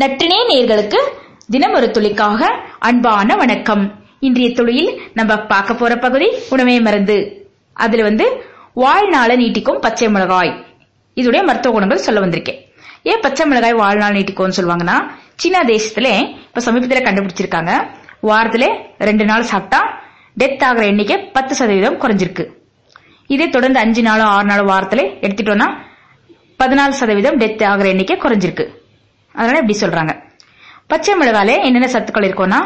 நற்றினே நேர்களுக்கு தினம் ஒரு துளிக்காக அன்பான வணக்கம். இன்றைய துளியில் நம்ம பார்க்க போற பகுதி உணவே மருந்து. அதுல வந்து வாழ்நாள நீட்டிக்கும் பச்சை மிளகாய். இதோடைய மருத்துவ குணங்கள் சொல்ல வந்திருக்கேன். ஏன் பச்சை மிளகாய் வாழ்நாள் நீட்டிக்கும்னு சொல்லுவாங்கன்னா சீனா தேசத்துல இப்ப சமீபத்துல கண்டுபிடிச்சிருக்காங்க. வாரத்துல ரெண்டு நாள் சாப்பிட்டா டெத் ஆகிற எண்ணிக்கை பத்து சதவீதம் குறைஞ்சிருக்கு. இதே தொடர்ந்து அஞ்சு நாளோ ஆறு நாளோ வாரத்துல எடுத்துட்டோம்னா பதினாலு சதவீதம் டெத் ஆகிற எண்ணிக்கை குறைஞ்சிருக்கு. அதனால இப்படி சொல்றாங்க. பச்சை மிளகாலே என்னென்ன சத்துக்கள் இருக்கும்னா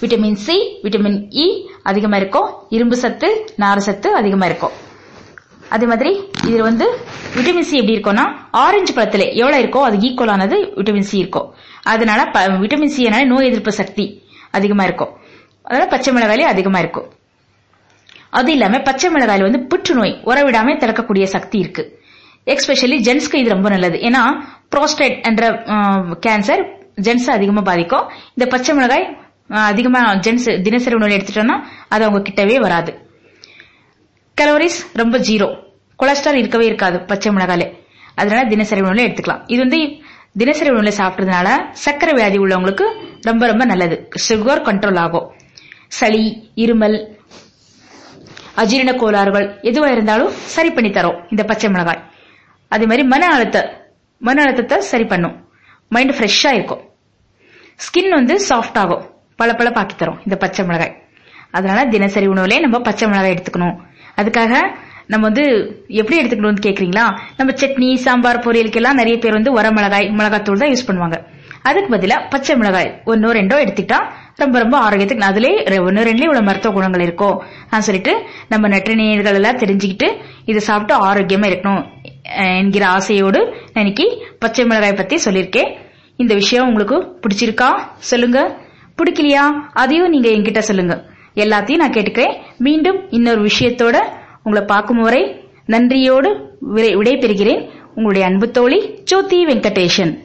விட்டமின் சி விட்டமின் இ அதிகமா இருக்கும். இரும்பு சத்து நார் சத்து அதிகமா இருக்கும். அதே மாதிரி இதுல வந்து விட்டமின் சி எப்படி இருக்கும்னா ஆரஞ்சு பழத்துல எவ்வளவு இருக்கோ அது ஈக்குவலானது விட்டமின் சி இருக்கும். அதனால ப- விட்டமின் சி நோய் எதிர்ப்பு சக்தி அதிகமா இருக்கும். அதனால பச்சை மிளகாயிலே அதிகமா இருக்கும். அது இல்லாம பச்சை மிளகாயில வந்து புற்றுநோய் உறவிடாம திறக்கக்கூடிய சக்தி இருக்கு. எக்ஸ்பெஷலி ஜென்ஸ்க்கு இது ரொம்ப நல்லது. ஏன்னா ப்ரோஸ்டேட் என்ற கேன்சர் ஜென்ஸ் அதிகமா பாதிக்கும். இந்த பச்சை மிளகாய் அதிகமா ஜென்ஸ் தினசரி உணவு எடுத்துட்டோம்னா அது அவங்க கிட்டவே வராது. கலோரிஸ் ரொம்ப ஜீரோ கொலஸ்ட்ரால் இருக்கவே இருக்காது பச்சை மிளகாலே அதனால தினசரி உணவுல எடுத்துக்கலாம். இது வந்து தினசரி உணவுல சாப்பிட்டதுனால சர்க்கரை வியாதி உள்ளவங்களுக்கு ரொம்ப ரொம்ப நல்லது. சுகர் கண்ட்ரோல் ஆகும். சளி இருமல் அஜீரண கோளாறுகள் எதுவா இருந்தாலும் சரி பண்ணி தரும் இந்த பச்சை மிளகாய். அதே மாதிரி மன அழுத்த மன அழுத்தத்தை சரி பண்ணும். மைண்ட் ஃப்ரெஷ்ஷாக இருக்கும். ஸ்கின் வந்து சாஃப்ட் ஆகும். பல பல பாக்கி தரும் இந்த பச்சை மிளகாய். அதனால தினசரி உணவுலே நம்ம பச்சை மிளகாய் எடுத்துக்கணும். அதுக்காக நம்ம வந்து எப்படி எடுத்துக்கணும்னு கேக்குறீங்களா? நம்ம சட்னி சாம்பார் பொரியலுக்கெல்லாம் நிறைய பேர் வந்து உர மிளகாய் மிளகாத்தூள் தான் யூஸ் பண்ணுவாங்க. அதுக்கு பதிலா பச்சை மிளகாய் ஒன்னோ ரெண்டோ எடுத்துக்கிட்டா ரொம்ப ரொம்ப ஆரோக்கியத்துக்கு அதுல ஒன்னு ரெண்டுலயும் இவ்வளவு மருத்துவ குணங்கள் இருக்கும் நான் சொல்லிட்டு நம்ம நற்றினியர்கள் எல்லாம் தெரிஞ்சுக்கிட்டு இதை சாப்பிட்டு ஆரோக்கியமா இருக்கணும். என்கிற ஆசையோடு நான் இன்னைக்கு பச்சை மிளகாய் பத்தி சொல்லியிருக்கேன். இந்த விஷயம் உங்களுக்கு பிடிச்சிருக்கா? சொல்லுங்க. பிடிக்கலையா? அதையும் நீங்க என்கிட்ட சொல்லுங்க. எல்லாத்தையும் நான் கேட்டுக்கிறேன். மீண்டும் இன்னொரு விஷயத்தோட உங்களை பார்க்கும் வரை நன்றியோடு விடை- பெறுகிறேன் உங்களுடைய அன்பு தோழி ஜோதி வெங்கடேஷன்